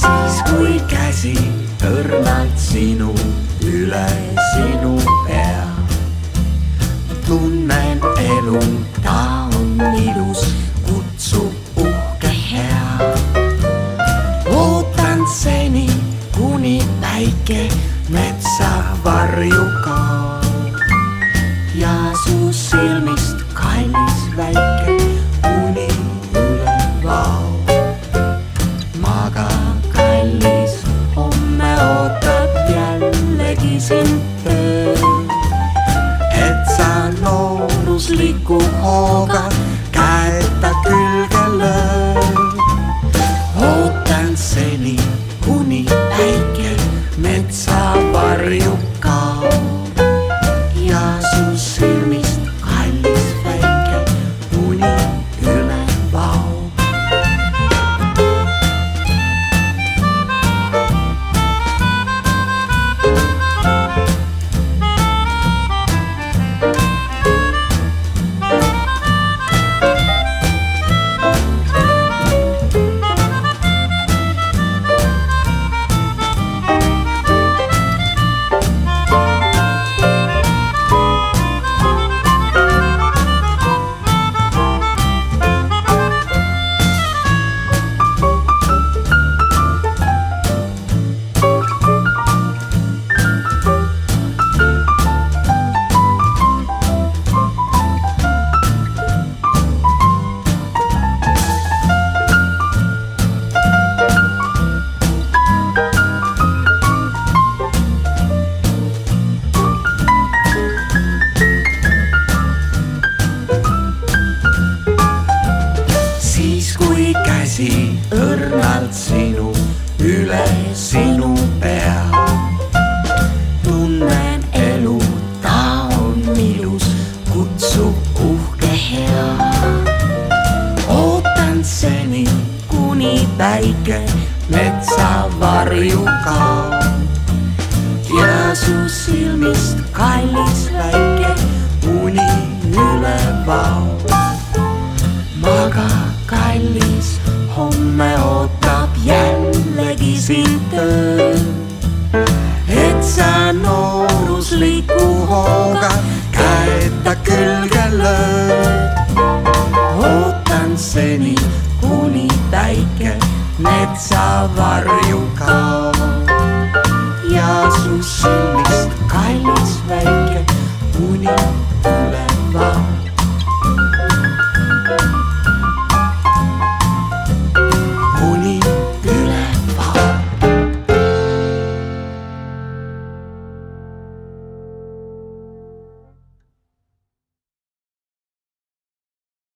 siis kui käsi õrnalt sinu üle sinu pea tunnen elu, ta on ilus, kutsub uhke hea. ootan seni, kuni päike metsa varju kaob ja su silmist päike õrnalt sinu üle sinu pea. tunnen elu, ta on ilus, kutsub uhke hea. ootan seni, kuni päike metsa varju kaob ja su silmist kallis väike uni üle vaob maga, kallis, homme ootab jällegi sind töö. et sa noorusliku hooga käed ta külge lööd. ootan seni, kuni päike metsa varju kaob